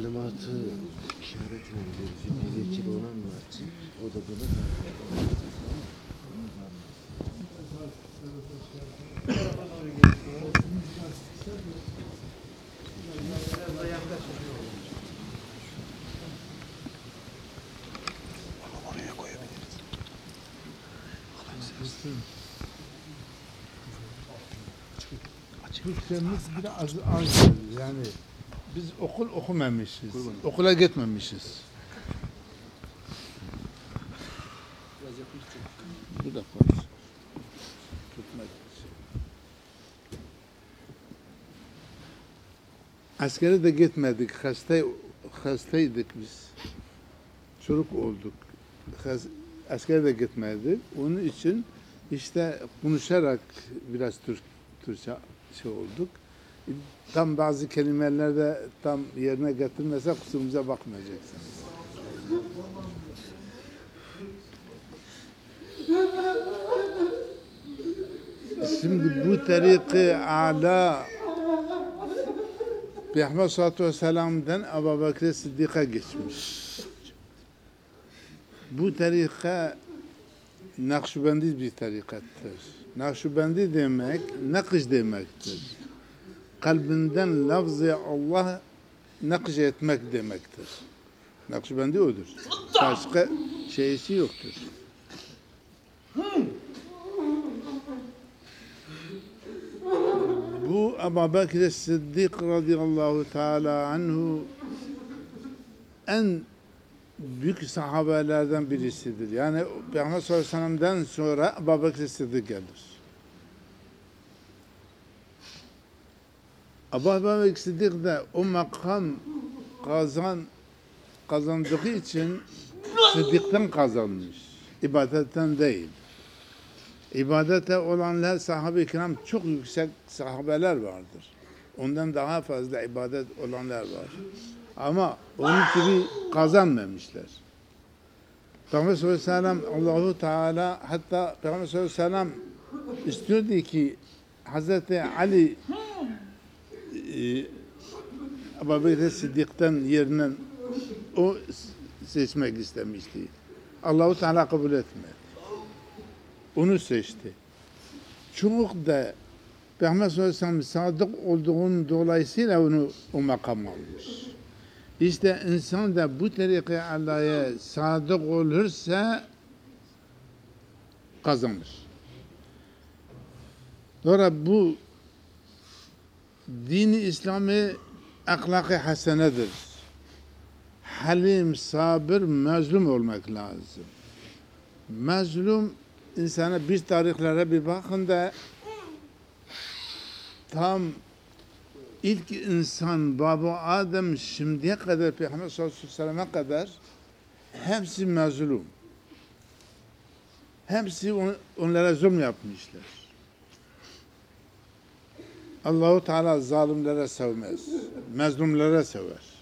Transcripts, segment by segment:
talimatı işaretine bir bilirkil olan var. O da bunu Türkçemiz biraz az yani biz okul okumamışız. Okula gitmemişiz. Bu da konuş. Tutmak. Askere de gitmedik. Hasta, hastaydık biz. Çocuk olduk. Has- Askere de gitmedik. Onun için işte konuşarak biraz Türk, Türkçe şey olduk. Tam bazı kelimelerde tam yerine getirmese kusurumuza bakmayacaksınız. Şimdi bu tariki ala Peygamber sallallahu aleyhi ve sellem'den Ebu Bekir Sıddık'a geçmiş. Bu tarika Nakşibendi bir tarikattır. Nakşibendi demek nakış demektir. Kalbinden lafzı Allah nakış etmek demektir. Nakşibendi odur. Başka şeysi yoktur. Bu Ebu Bekir Sıddık radıyallahu teala anhu en büyük sahabelerden birisidir. Yani Peygamber sallallahu aleyhi ve sellem'den sonra Ebu Bekir Sıddık gelir. Ebu Bekir Sıddık da o makam kazan kazandığı için Sıddık'tan kazanmış. İbadetten değil. İbadete olanlar sahabe-i kiram çok yüksek sahabeler vardır. Ondan daha fazla ibadet olanlar var. Ama onun gibi kazanmamışlar. Peygamber sallallahu aleyhi ve sellem Allahu Teala hatta Peygamber sallallahu aleyhi ve sellem istiyordu ki Hazreti Ali Ebu Bekir Sıddık'tan yerine o seçmek istemişti. Allahu Teala kabul etmedi. Onu seçti. Çok da Peygamber sallallahu sadık olduğunun dolayısıyla onu o makam almış. İşte insan da bu tarikat Allah'a sadık olursa kazanır. Sonra bu dini İslami ahlakı hasenedir. Halim, sabır, mazlum olmak lazım. Mazlum insana bir tarihlere bir bakın da tam ilk insan Baba Adem şimdiye kadar Peygamber sallallahu aleyhi ve sellem'e kadar hepsi mazlum. Hepsi on, onlara zulm yapmışlar. Allahu Teala zalimlere sevmez. Mazlumlara sever.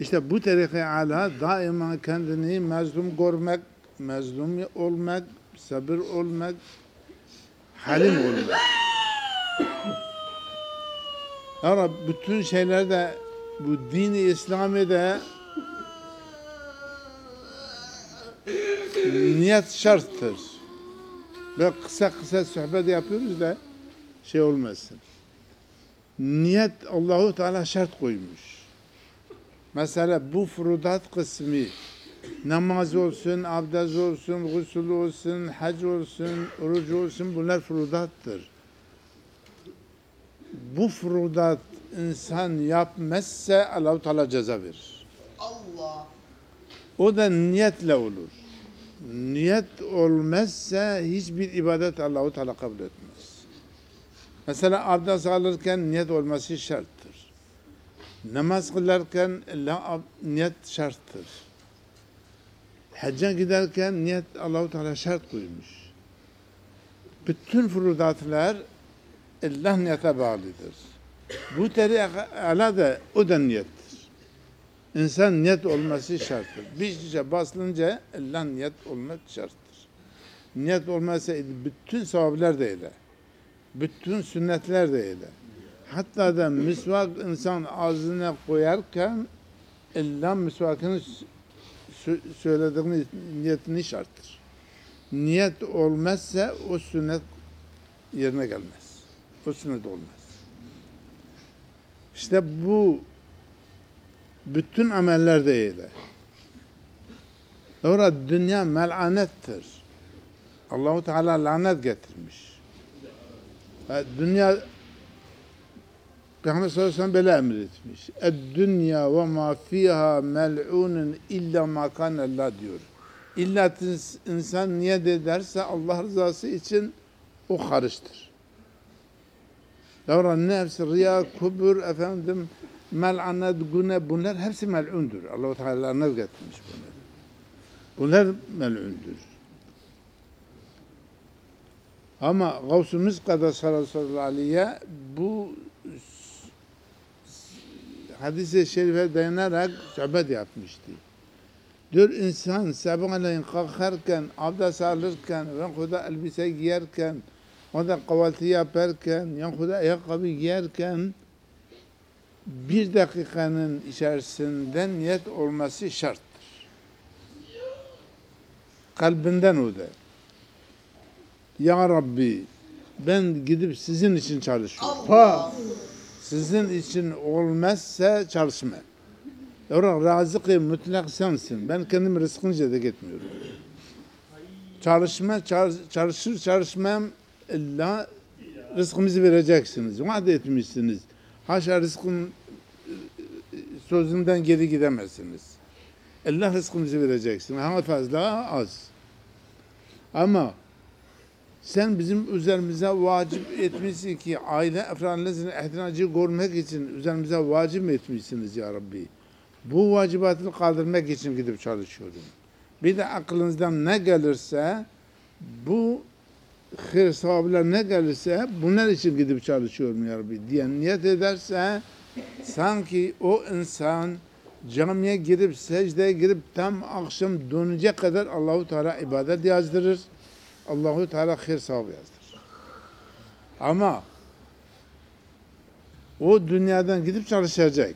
İşte bu tarikat ala daima kendini mazlum görmek, mazlum olmak, sabır olmak, halim olmak. Ama bütün şeylerde bu dini İslami'de niyet şarttır. Ve kısa kısa sohbet yapıyoruz da şey olmasın. Niyet Allahu Teala şart koymuş. Mesela bu furudat kısmı namaz olsun, abdest olsun, gusül olsun, hac olsun, oruç olsun bunlar furudattır. Bu furudat insan yapmazsa Allah-u Teala ceza verir. Allah. O da niyetle olur. Niyet olmazsa hiçbir ibadet Allah-u Teala kabul etmez. Mesela abdest alırken niyet olması şarttır. Namaz kılarken illa niyet şarttır. Hacca giderken niyet Allah-u Teala şart koymuş. Bütün furudatlar Allah niyete bağlıdır. Bu tarikala da o da niyettir. İnsan niyet olması şarttır. Bir şişe basılınca Allah niyet olmak şarttır. Niyet olmazsa bütün sevaplar da öyle. Bütün sünnetler de öyle. Hatta da misvak insan ağzına koyarken illa misvakını sö- söylediğini niyetini şarttır. Niyet olmazsa o sünnet yerine gelmez. O sünnet olmaz. İşte bu bütün ameller de öyle. Sonra dünya melanettir. Allahu Teala lanet getirmiş. Dünya Peygamber sallallahu aleyhi ve sellem böyle emretmiş. Dünya ve ma fiha mel'unun illa ma kana Allah diyor. İlla ins- insan niyet ederse Allah rızası için o karıştır. Sonra nefs, riya, kubur, efendim, mel'anet, güne bunlar hepsi mel'undur. Allah-u Teala lanet getirmiş bunları. Bunlar mel'undur. Ama Gavs-ı Miskada sallallahu aleyhi bu hadis-i şerife dayanarak sohbet yapmıştı. Diyor insan sabahleyin kalkarken, abdest alırken, ve kuda elbise giyerken, o da kahvaltı yaparken, ya kuda ayakkabı giyerken bir dakikanın içerisinde niyet olması şarttır. Kalbinden o da. Ya Rabbi ben gidip sizin için çalışıyorum. Ha, sizin için olmazsa çalışma. Yavrum razık-ı mutlak sensin. Ben kendim rızkınca da gitmiyorum. Çalışma, çar- çalışır çalışmam illa rızkımızı vereceksiniz. Vaat etmişsiniz. Haşa rızkın sözünden geri gidemezsiniz. Allah rızkımızı vereceksin. Ha fazla az. Ama sen bizim üzerimize vacip etmişsin ki aile efradınızın ihtiyacı görmek için üzerimize vacip etmişsiniz ya Rabbi. Bu vacibatı kaldırmak için gidip çalışıyorum. Bir de aklınızdan ne gelirse bu hayır sevaplar ne gelirse bunlar için gidip çalışıyorum ya Rabbi diye niyet ederse sanki o insan camiye girip secdeye girip tam akşam dönecek kadar Allahu Teala ibadet yazdırır. Allahu Teala hayır sevabı yazdırır. Ama o dünyadan gidip çalışacak.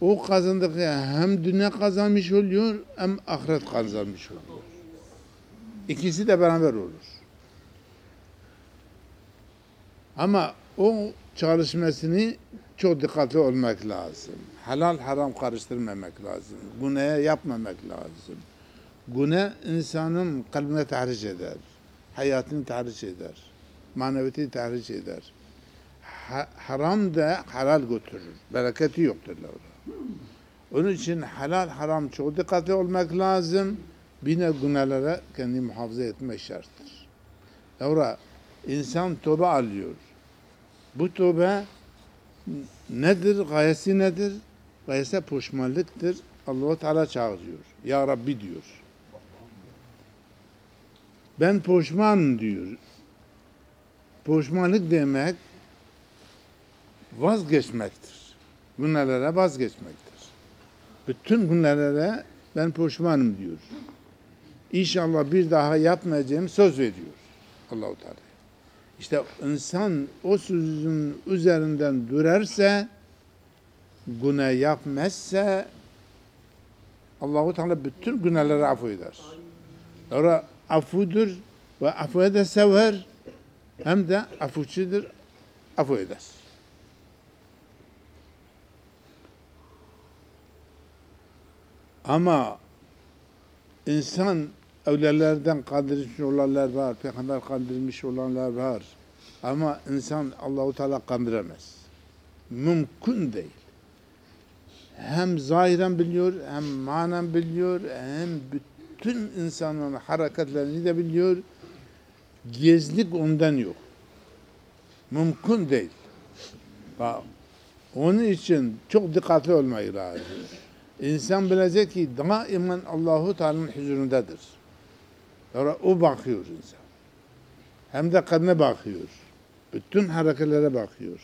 O kazandığı hem dünya kazanmış oluyor hem ahiret kazanmış oluyor. İkisi de beraber olur. Ama o çalışmasını çok dikkatli olmak lazım. Halal haram karıştırmamak lazım. Günah yapmamak lazım. Günah insanın kalbine tahriş eder. Hayatını tahriş eder. Maneviyatı tahriş eder. Ha- haram da halal götürür. Bereketi yoktur orada. Onun için halal haram çok dikkatli olmak lazım. Bir de günahlara kendini muhafaza etmek şarttır. Sonra insan tövbe alıyor. Bu tövbe nedir? Gayesi nedir? Gayesi pişmanlıktır. Allah-u Teala çağırıyor. Ya Rabbi diyor. Ben pişman diyor. Pişmanlık demek vazgeçmektir. Günahlara vazgeçmektir. Bütün günahlara ben pişmanım diyor. İnşallah bir daha yapmayacağım söz veriyor Allahu Teala. İşte insan o sözün üzerinden durarsa, günah yapmazsa Allahu Teala bütün günahları affeder. Sonra afudur ve affu da sever hem de afuçudur, affu eder. Ama insan evlilerden kandırmış olanlar var, peygamber kandırmış olanlar var. Ama insan Allahu Teala kandıramaz. Mümkün değil. Hem zahiren biliyor, hem manen biliyor, hem bütün insanın hareketlerini de biliyor. Gezlik ondan yok. Mümkün değil. Onun için çok dikkatli olmayı lazım. İnsan bilecek ki daimen Allahu Teala'nın huzurundadır. O bakıyor insan. Hem de kadına bakıyor. Bütün hareketlere bakıyor.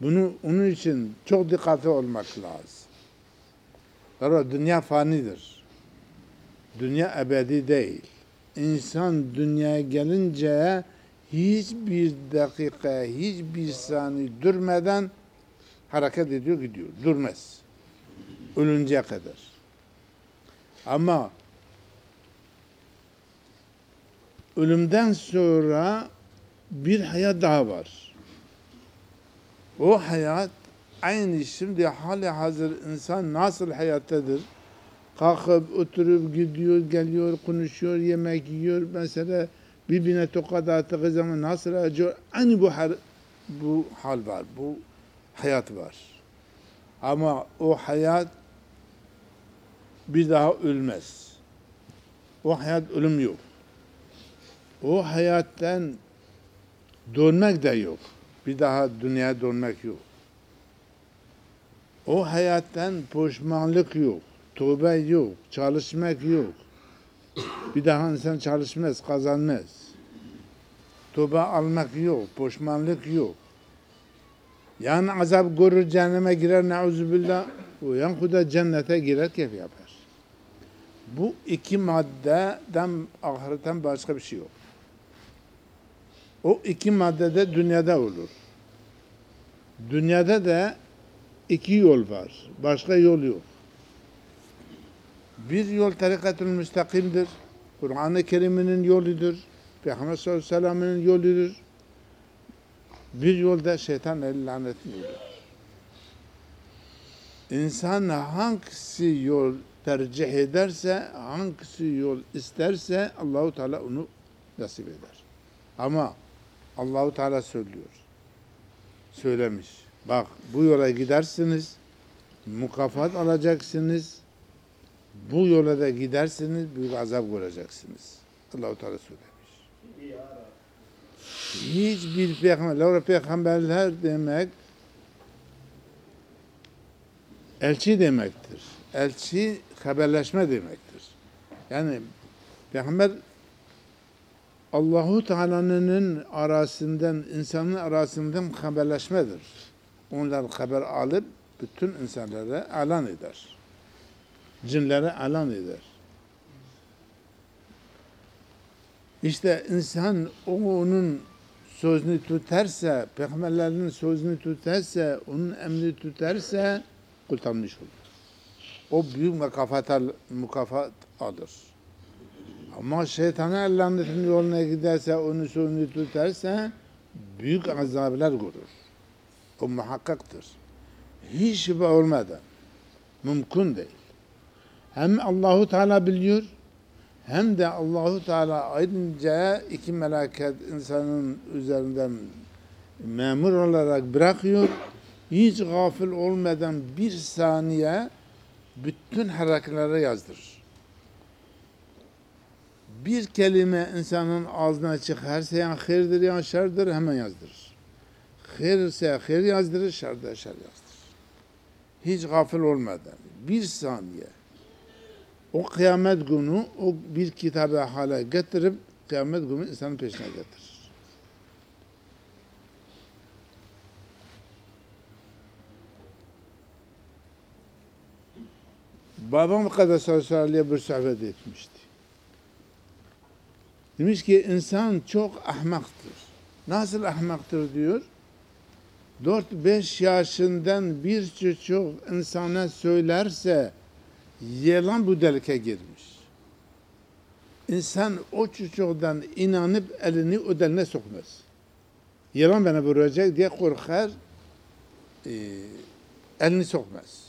Bunu onun için çok dikkatli olmak lazım. Sonra dünya fanidir. Dünya ebedi değil. İnsan dünyaya gelince hiçbir dakika, hiçbir saniye durmadan hareket ediyor gidiyor. Durmaz. Ölünceye kadar. Ama ölümden sonra bir hayat daha var. O hayat aynı şimdi hali hazır insan nasıl hayattadır? Kalkıp oturup gidiyor, geliyor, konuşuyor, yemek yiyor. Mesela birbirine tokat attığı zaman nasıl acıyor? Aynı bu, hal, bu hal var, bu hayat var. Ama o hayat bir daha ölmez. O hayat ölüm yok. O hayattan dönmek de yok. Bir daha dünyaya dönmek yok. O hayattan pişmanlık yok. Tövbe yok. Çalışmak yok. Bir daha insan çalışmaz, kazanmaz. Tövbe almak yok. Pişmanlık yok. Yani azap görür, cehenneme girer, neuzubillah. O yan kuda cennete girer, keyif yapar. Bu iki maddeden ahiretten başka bir şey yok. O iki maddede dünyada olur. Dünyada da iki yol var. Başka yol yok. Bir yol tarikatül müstakimdir. Kur'an-ı Kerim'in yoludur. Peygamber sallallahu aleyhi ve yoludur. Bir yolda şeytan el lanetin yoludur. İnsan hangisi yol tercih ederse, hangisi yol isterse Allahu Teala onu nasip eder. Ama Allahu Teala söylüyor. Söylemiş. Bak bu yola gidersiniz, mukafat alacaksınız. Bu yola da gidersiniz, büyük azap göreceksiniz. Allahu Teala söylemiş. Hiçbir peygamber, Laura peygamberler demek elçi demektir. Elçi haberleşme demektir. Yani peygamber Allahu Teala'nın arasından, insanın arasından haberleşmedir. Onlar haber alıp bütün insanlara alan eder. Cinlere alan eder. İşte insan onun sözünü tutarsa, peygamberlerin sözünü tutarsa, onun emrini tutarsa kurtarmış olur. O büyük mükafat, mükafat alır. Ama şeytana Allah'ın yoluna giderse, onun sözünü tutarsa büyük azaplar görür. O muhakkaktır. Hiç şüphe olmadan. Mümkün değil. Hem Allahu Teala biliyor, hem de Allahu Teala ayrıca iki melaket insanın üzerinden memur olarak bırakıyor. Hiç gafil olmadan bir saniye bütün hareketleri yazdırır. Bir kelime insanın ağzına çıkarsa ya hayırdır ya şerdir hemen yazdırır. Hayır ise hayır yazdırır, şer de şer yazdırır. Hiç gafil olmadan bir saniye o kıyamet günü o bir kitabı hale getirip kıyamet günü insanın peşine getirir. Babam Kaddesallahu aleyhi bir sohbet etmişti. Demiş ki insan çok ahmaktır. Nasıl ahmaktır diyor. 4-5 yaşından bir çocuk insana söylerse yalan bu delike girmiş. İnsan o çocuktan inanıp elini o deline sokmaz. Yalan bana vuracak diye korkar, e, elini sokmaz.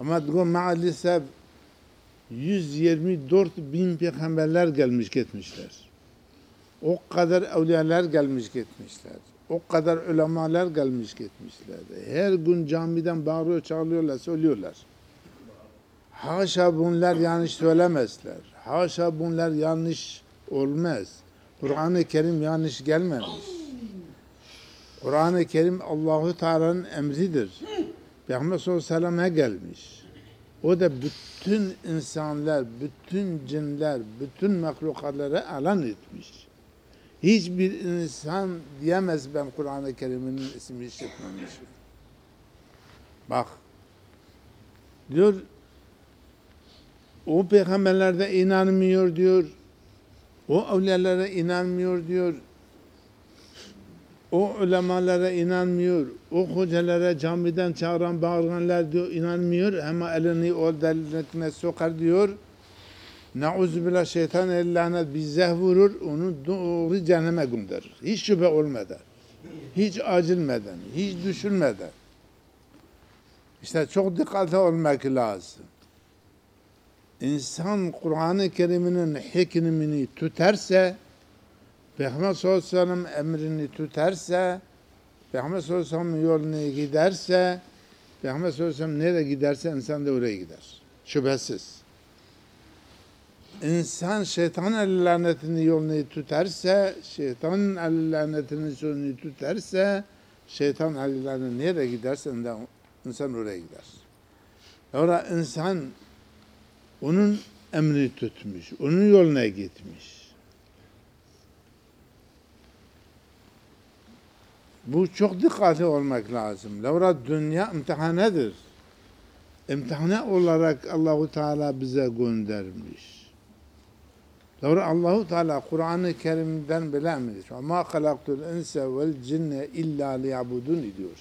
Ama diyor maalesef 124 bin peygamberler gelmiş gitmişler. O kadar evliyalar gelmiş gitmişler. O kadar ulemalar gelmiş gitmişler. Her gün camiden bağırıyor, çağırıyorlar, söylüyorlar. Haşa bunlar yanlış söylemezler. Haşa bunlar yanlış olmaz. Kur'an-ı Kerim yanlış gelmemiş. Kur'an-ı Kerim Allahu Teala'nın emridir. Peygamber sallallahu gelmiş. O da bütün insanlar, bütün cinler, bütün mahlukatları alan etmiş. Hiçbir insan diyemez ben Kur'an-ı Kerim'in ismini işitmemişim. Bak, diyor, o peygamberlerde inanmıyor diyor, o evliyalara inanmıyor diyor, O ulemalara inanmıyor. O hocalara camiden çağıran bağıranlar diyor inanmıyor. Ama elini o deliletine sokar diyor. Nauzubillah şeytan el lanet bize vurur. Onu doğru cehenneme gönderir. Hiç şüphe olmadan. Hiç acilmeden. Hiç düşünmeden. İşte çok dikkatli olmak lazım. İnsan Kur'an-ı Kerim'in hikmini tutarsa Peygamber sallallahu aleyhi emrini tutarsa, Peygamber sallallahu aleyhi ve sellem yoluna giderse, Peygamber sallallahu aleyhi nereye giderse insan da oraya gider. Şüphesiz. İnsan şeytan el lanetini yolunu tutarsa, şeytan el lanetinin sözünü tutarsa, şeytan el lanetini nereye giderse insan oraya gider. Sonra insan onun emrini tutmuş, onun yoluna gitmiş. Bu çok dikkatli olmak lazım. Lavra dünya imtihanedir. İmtihane olarak Allahu Teala bize göndermiş. Lavra Allahu Teala Kur'an-ı Kerim'den bilememiş. Ma halaktul insa vel cinne illa liyabudun diyor.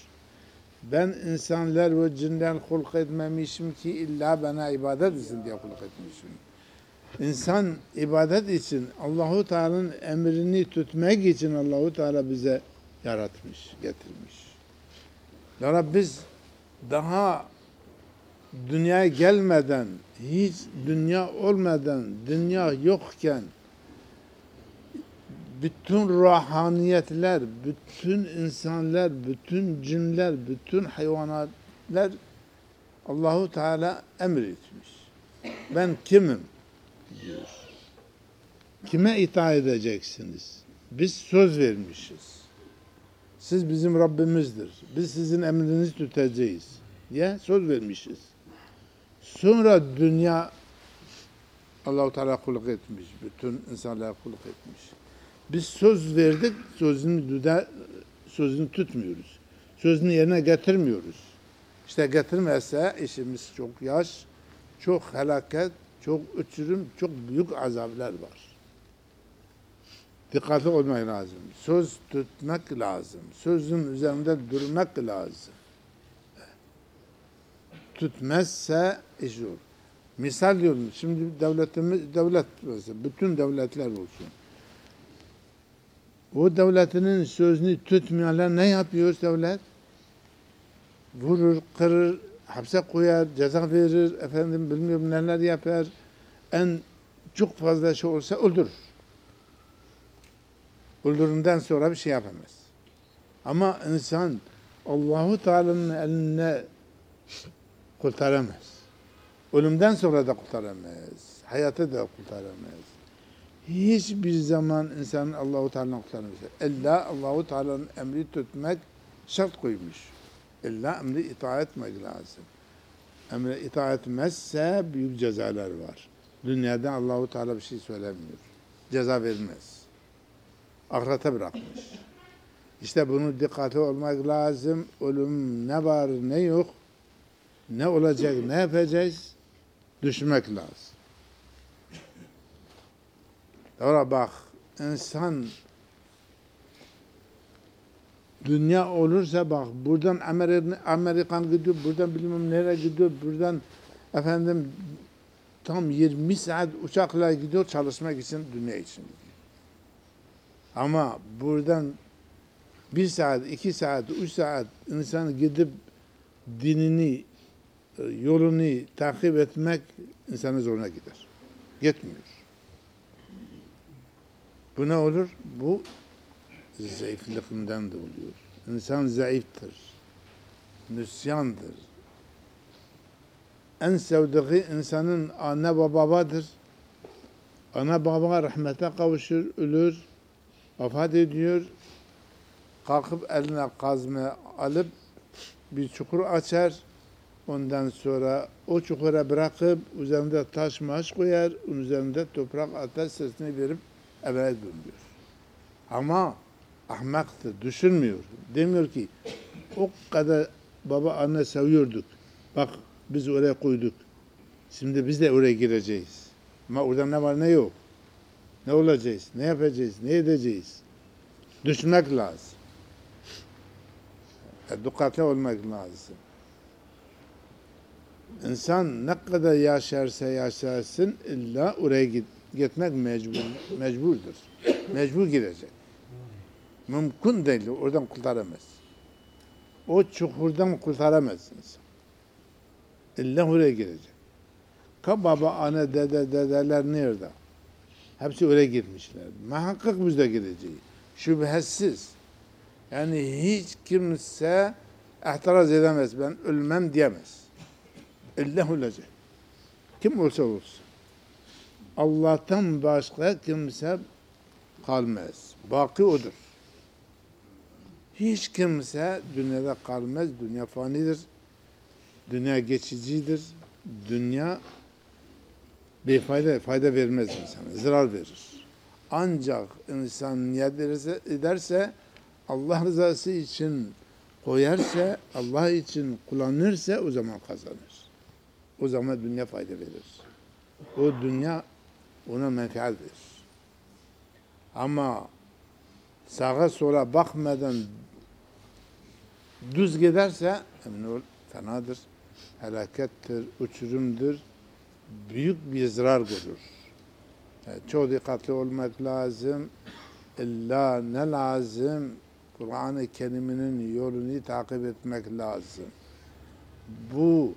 Ben insanlar ve cinden hulk etmemişim ki illa bana ibadet etsin diye hulk etmişim. İnsan ibadet için Allahu Teala'nın emrini tutmak için Allahu Teala bize yaratmış, getirmiş. Ya biz daha dünyaya gelmeden, hiç dünya olmadan, dünya yokken bütün ruhaniyetler, bütün insanlar, bütün cinler, bütün hayvanatlar Allahu Teala emretmiş. Ben kimim? diyor. Kime itaat edeceksiniz? Biz söz vermişiz. Siz bizim Rabbimizdir. Biz sizin emrinizi tutacağız. diye söz vermişiz. Sonra dünya Allahu Teala kulluk etmiş. Bütün insanlara kulluk etmiş. Biz söz verdik, sözünü düde, sözünü tutmuyoruz. Sözünü yerine getirmiyoruz. İşte getirmezse işimiz çok yaş, çok helaket, çok uçurum, çok büyük azaplar var. Dikkatli olmak lazım. Söz tutmak lazım. Sözün üzerinde durmak lazım. Tutmazsa iş olur. Misal diyorum, şimdi devletimiz, devlet mesela, bütün devletler olsun. O devletinin sözünü tutmayanlar ne yapıyor devlet? Vurur, kırır, hapse koyar, ceza verir, efendim bilmiyorum neler yapar. En çok fazla şey olsa öldürür. Öldüründen sonra bir şey yapamaz. Ama insan Allahu Teala'nın eline kurtaramaz. Ölümden sonra da kurtaramaz. Hayatı da kurtaramaz. Hiçbir zaman insanın Allahu Teala'nın kurtaramaz. İlla Allahu Teala'nın emri tutmak şart koymuş. İlla emri itaat etmek lazım. Emre itaat etmezse büyük cezalar var. Dünyada Allahu Teala bir şey söylemiyor. Ceza vermez. Ahirete bırakmış. İşte bunu dikkate olmak lazım. Ölüm ne var ne yok. Ne olacak ne yapacağız düşünmek lazım. Sonra bak insan dünya olursa bak buradan Amerikan, gidiyor, buradan bilmem nereye gidiyor, buradan efendim tam 20 saat uçakla gidiyor çalışmak için, dünya için. Ama buradan bir saat, iki saat, üç saat insan gidip dinini, yolunu takip etmek insanın zoruna gider. Gitmiyor. Bu ne olur? Bu zayıflığından da oluyor. İnsan zayıftır. Nüsyandır. En sevdiği insanın anne babadır. Ana baba rahmete kavuşur, ölür, vefat ediyor. Kalkıp eline kazma alıp bir çukur açar. Ondan sonra o çukura bırakıp üzerinde taş maş koyar, üzerinde toprak atar, sesini verip eve dönüyor. Ama ahmaktır, düşünmüyor. Demiyor ki o kadar baba anne seviyorduk. Bak biz oraya koyduk. Şimdi biz de oraya gireceğiz. Ama orada ne var ne yok. Ne olacağız, ne yapacağız, ne edeceğiz. Düşünmek lazım. E, dikkatli olmak lazım. İnsan ne kadar yaşarsa yaşarsın illa oraya git, gitmek mecbur, mecburdur. Mecbur gidecek. Mümkün değil. Oradan kurtaramaz. O çukurdan kurtaramaz insan. İlla oraya gidecek. Ka baba, ana, dede, dedeler nerede? Hepsi oraya gitmişler. Muhakkak biz de gideceğiz. Şüphesiz. Yani hiç kimse ihtiraz edemez. Ben ölmem diyemez. İlla ölecek. Kim olsa olsun. Allah'tan başka kimse kalmaz. Baki odur. Hiç kimse dünyada kalmaz. Dünya fanidir. Dünya geçicidir. Dünya bir fayda, fayda vermez insana. Zarar verir. Ancak insan niyet ederse, ederse Allah rızası için koyarsa, Allah için kullanırsa o zaman kazanır. O zaman dünya fayda verir. O dünya ona menfaat verir. Ama sağa sola bakmadan düz giderse emin ol fenadır, felakettir, uçurumdur, büyük bir zarar görür. Yani çok dikkatli olmak lazım. İlla ne lazım? Kur'an-ı Kerim'in yolunu takip etmek lazım. Bu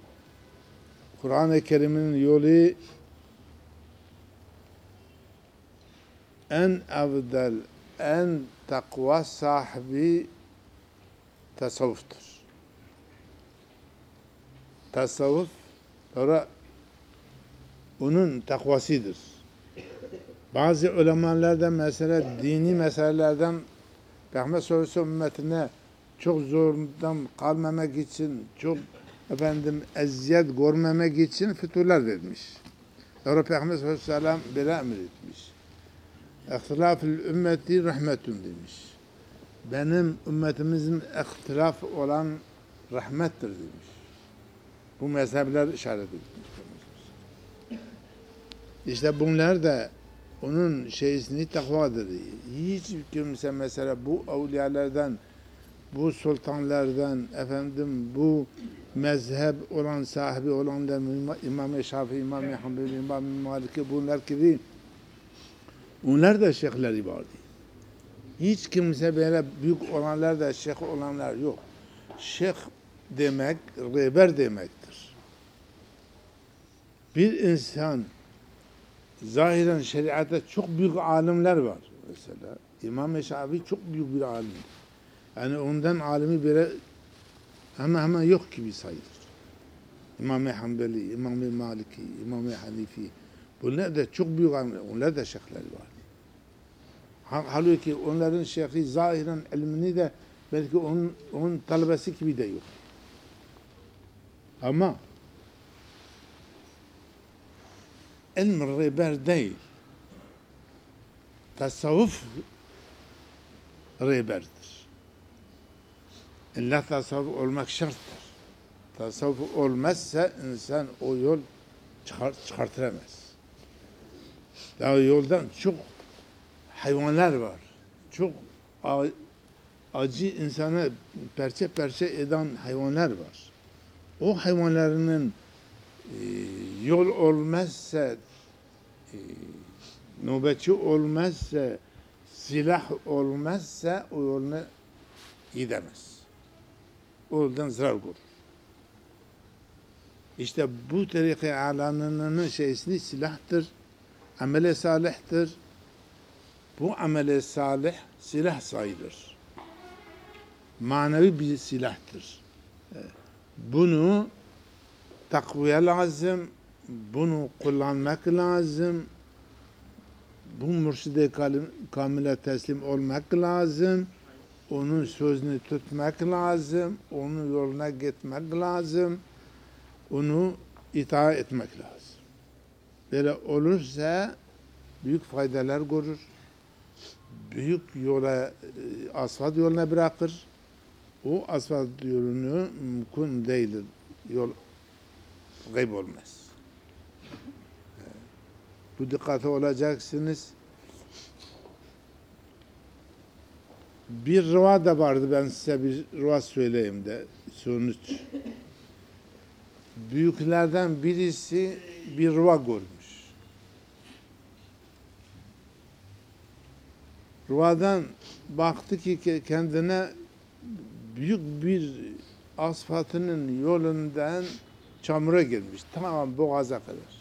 Kur'an-ı Kerim'in yolu en evdel, en takva sahibi tasavvuftur. Tasavvuf sonra onun takvasıdır. Bazı ulemalarda mesela dini meselelerden Peygamber sellem ümmetine çok zordan kalmamak için, çok efendim eziyet görmemek için füturlar vermiş. Sonra Peygamber sallallahu aleyhi ve sellem böyle emretmiş. İhtilafül ümmeti rahmetun demiş. Benim ümmetimizin ihtilaf olan rahmettir demiş. Bu mezhepler işaret etmiş. İşte bunlar da onun şeysini takvadır. Hiç kimse mesela bu evliyalardan, bu sultanlardan, efendim bu mezhep olan, sahibi olanlar, İmam-ı Şafii, İmam-ı Hanbeli, İmam-ı Maliki bunlar gibi onlar da şeyhleri vardı. Hiç kimse böyle büyük olanlar da şeyh olanlar yok. Şeyh demek, rehber demektir. Bir insan zahiren şeriatta çok büyük alimler var mesela. İmam-ı Şafii çok büyük bir alim. Yani ondan alimi böyle hemen hemen yok gibi sayılır. İmam-ı Hanbeli, İmam-ı Maliki, İmam-ı Hanifi. Bunlar da çok büyük alimler. Onlar da şeyhler var. Halbuki onların şeyhi zahiren ilmini de belki onun, onun talebesi gibi de yok. Ama ilm rehber değil. Tasavvuf rehberdir. İlla tasavvuf olmak şarttır. Tasavvuf olmazsa insan o yol çıkar, çıkartıramaz. Daha yoldan çok hayvanlar var. Çok acı insanı perçe perçe eden hayvanlar var. O hayvanlarının e, yol olmazsa e, nöbetçi olmazsa silah olmazsa o yoluna gidemez. O yoldan zarar görür. İşte bu tariki alanının şeysini silahtır, amele salihtir. Bu amele salih silah sayılır. Manevi bir silahtır. Bunu takviye lazım, bunu kullanmak lazım, bu mürşide kamile teslim olmak lazım, onun sözünü tutmak lazım, onun yoluna gitmek lazım, onu itaat etmek lazım. Böyle olursa büyük faydalar görür, büyük yola, asfalt yoluna bırakır, o asfalt yolunu mümkün değildir. Yol kaybolmaz. Bu dikkate olacaksınız. Bir rıva da vardı ben size bir rıva söyleyeyim de sonuç. Büyüklerden birisi bir rıva görmüş. Rıvadan baktı ki ke- kendine büyük bir asfaltının yolundan çamura girmiş. Tamam boğaza kadar.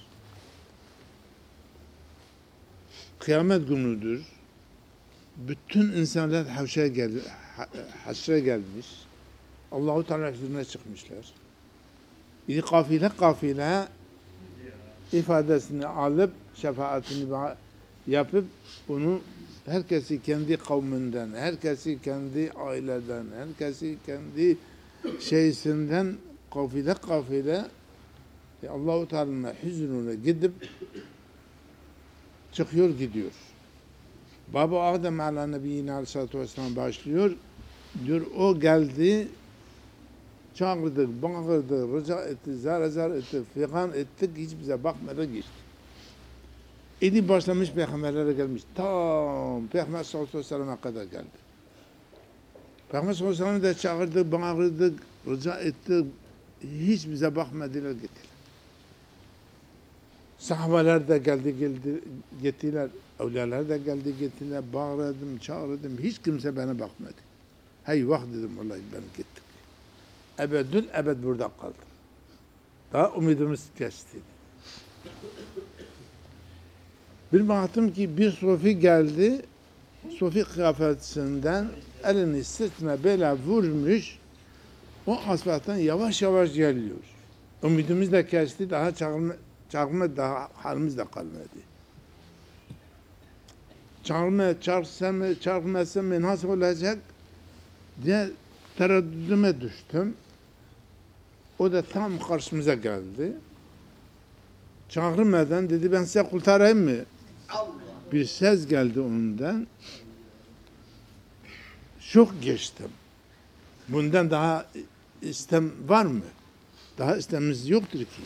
Kıyamet günüdür. Bütün insanlar havşaya gel ha- haşre gelmiş. Allahu Teala huzuruna çıkmışlar. İyi kafile kafile ifadesini alıp şefaatini yapıp bunu herkesi kendi kavminden, herkesi kendi aileden, herkesi kendi şeysinden kafile kafile e, Allahu Teala'nın huzuruna gidip çıkıyor gidiyor. Baba Adem ala nebiyyina aleyhissalatü vesselam başlıyor. Diyor o geldi çağırdık, bağırdık, rica etti, zar zar etti, figan ettik, hiç bize bakmadan geçti. İdi başlamış peygamberlere gelmiş. Tam Peygamber sallallahu aleyhi ve sellem'e kadar geldi. Peygamber sallallahu aleyhi ve sellem'e de çağırdık, bağırdık, rica ettik, hiç bize bakmadılar gittiler. Sahabeler de geldi, geldi gittiler. Evliyalar da geldi gittiler. Bağırdım, çağırdım. Hiç kimse bana bakmadı. Hey vah dedim vallahi ben gittim. Ebedün ebed burada kaldım. Daha umudumuz geçti. Bir baktım ki bir sofi geldi. Sofi kıyafetinden elini sırtına böyle vurmuş. O asfalttan yavaş yavaş geliyor. Umudumuz da geçti. Daha çağırma, çağırma daha halimiz de kalmadı. Çağırma, çağırsam mı, çağırmasam mı nasıl olacak diye tereddüdüme düştüm. O da tam karşımıza geldi. Çağırmadan dedi ben size kurtarayım mı? Bir ses geldi ondan. Çok geçtim. Bundan daha istem var mı? Daha istemimiz yoktur ki.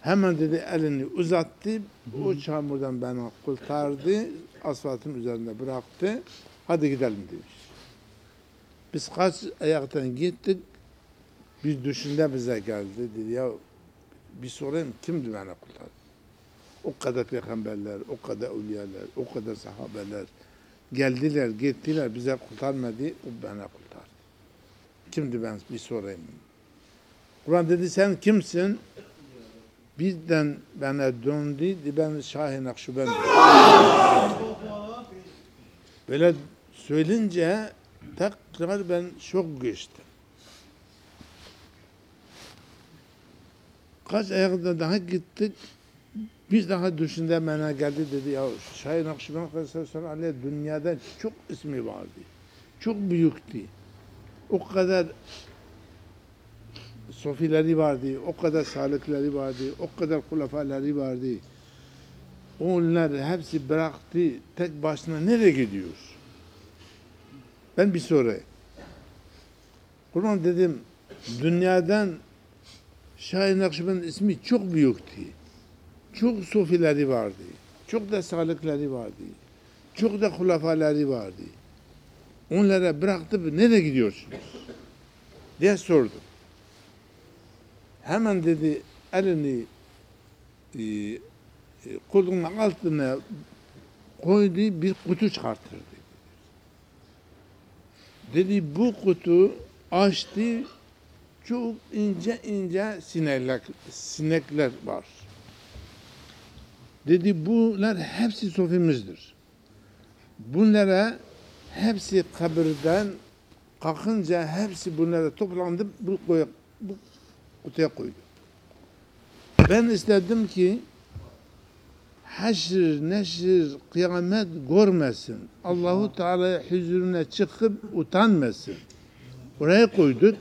Hemen dedi elini uzattı. O çamurdan beni kurtardı. Asfaltın üzerinde bıraktı. Hadi gidelim demiş. Biz kaç ayaktan gittik. Bir düşünde bize geldi. Dedi ya bir sorayım kimdi beni kurtardı? O kadar peygamberler, o kadar evliyalar, o kadar sahabeler geldiler, gittiler, bize kurtarmadı, o beni kurtardı. Kimdi ben bir sorayım. Kur'an dedi sen kimsin? Bizden bana döndü, ben Şahin Akşubendi. Böyle söyleyince tekrar ben şok geçtim. Kaç ayakta daha gittik. Biz daha düşünde bana geldi dedi ya Şahin Akşubendi Aleyhisselam Aleyh dünyada çok ismi vardı. Çok büyüktü. O kadar sofileri vardı, o kadar salıkları vardı, o kadar hulafaları vardı. Onlar hepsi bıraktı, tek başına nereye gidiyor? Ben bir sorayım. Kurban dedim, dünyadan Şahin Nakşibend'in ismi çok büyüktü. Çok sofileri vardı. Çok da salıkları vardı. Çok da hulafaları vardı. Onlara bıraktı, nereye gidiyorsunuz? diye sordum. Hemen dedi elini e, e, kolunun altına koydu bir kutu çıkarttırdı. Dedi bu kutu açtı çok ince ince sinekler, sinekler var. Dedi bunlar hepsi sofimizdir. Bunlara hepsi kabirden kalkınca hepsi bunlara toplandı bu, koy, bu kutuya koydu. Ben istedim ki haşr, neşr, kıyamet görmesin. Allahu Teala huzuruna çıkıp utanmasın. Oraya koyduk.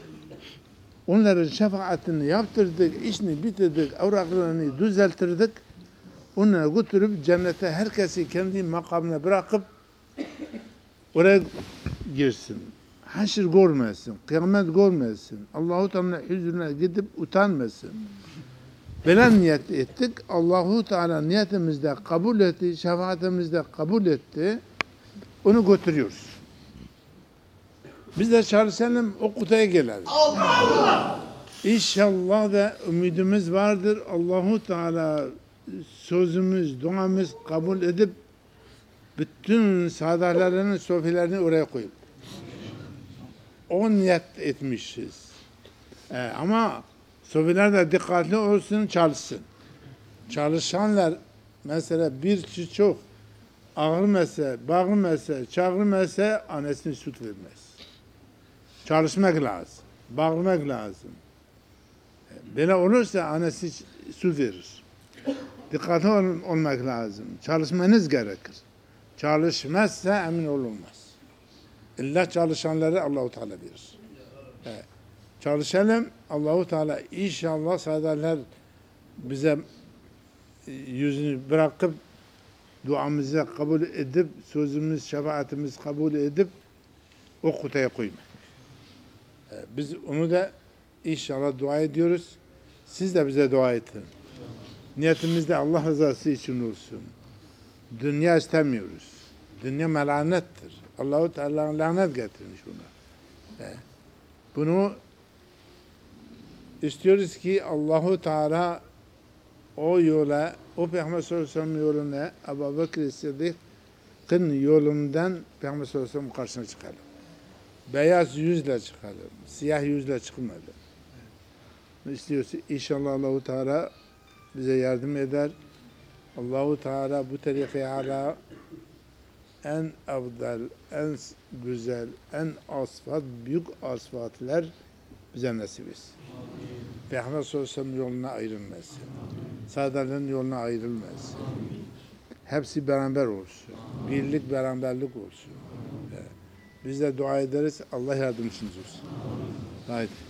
Onların şefaatini yaptırdık, işini bitirdik, evraklarını düzelttirdik. Onları götürüp cennete herkesi kendi makamına bırakıp oraya girsin. Haşr görmesin, kıyamet görmesin. Allahu Teala huzuruna gidip utanmasın. Böyle niyet ettik. Allahu Teala niyetimizde kabul etti, şefaatimizde kabul etti. onu götürüyoruz. Biz de çalışalım o kutuya gelelim. İnşallah da ümidimiz vardır. Allahu Teala sözümüz, duamız kabul edip bütün saadalarının sofilerini oraya koyup o niyet etmişiz. Ee, ama sofiler de dikkatli olsun, çalışsın. Çalışanlar mesela bir çocuk ağırmasa, bağırmasa, çağırmasa annesine süt vermez. Çalışmak lazım. Bağırmak lazım. Böyle olursa annesi su verir. Dikkatli ol- olmak lazım. Çalışmanız gerekir. Çalışmazsa emin olunmaz. İlla çalışanları Allahu Teala verir. Evet. Çalışalım. Allahu Teala inşallah sadeler bize e, yüzünü bırakıp duamızı kabul edip sözümüz, şefaatimiz kabul edip o kutuya koymak. E, Biz onu da inşallah dua ediyoruz. Siz de bize dua edin. Niyetimiz de Allah rızası için olsun. Dünya istemiyoruz. Dünya melanettir. Allahu Teala lanet getirmiş buna. Bunu istiyoruz ki Allahu Teala o yola, o Peygamber sallallahu aleyhi ve sellem yoluna Ebu Bekir Sıddık'ın yolundan Peygamber sallallahu aleyhi çıkalım. Beyaz yüzle çıkalım. Siyah yüzle çıkmadı. İstiyorsa inşallah Allahu Teala bize yardım eder. Allahu Teala bu tarife ala en evdel, en güzel, en asfat, büyük asfatlar bize nasip etsin. Peygamber sallallahu yoluna ayrılmasın. Saadelerin yoluna ayrılmasın. Hepsi beraber olsun. Birlik, beraberlik olsun. Biz de dua ederiz. Allah yardımcınız olsun. Haydi.